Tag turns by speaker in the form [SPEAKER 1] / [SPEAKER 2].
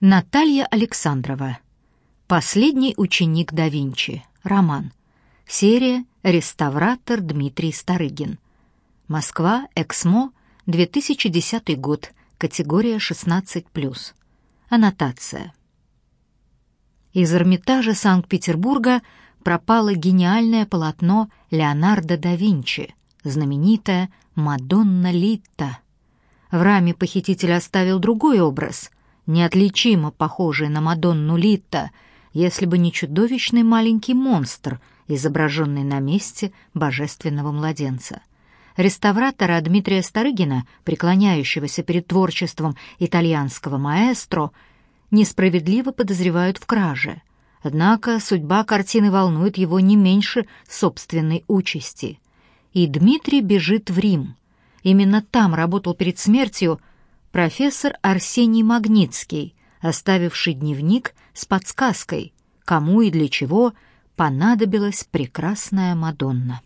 [SPEAKER 1] Наталья Александрова. Последний ученик да Винчи. Роман. Серия «Реставратор Дмитрий Старыгин». Москва, Эксмо, 2010 год. Категория 16+. Аннотация. Из Эрмитажа Санкт-Петербурга пропало гениальное полотно Леонардо да Винчи, знаменитая «Мадонна Литта». В раме похититель оставил другой образ, неотличимо похожий на Мадонну Литта, если бы не чудовищный маленький монстр, изображенный на месте божественного младенца. Реставратора Дмитрия Старыгина, преклоняющегося перед творчеством итальянского маэстро, несправедливо подозревают в краже. Однако судьба картины волнует его не меньше собственной участи. И Дмитрий бежит в Рим. Именно там работал перед смертью профессор Арсений Магнитский, оставивший дневник с подсказкой, кому и для чего понадобилась прекрасная Мадонна.